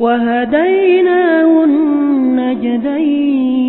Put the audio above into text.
وهديناه النجدين.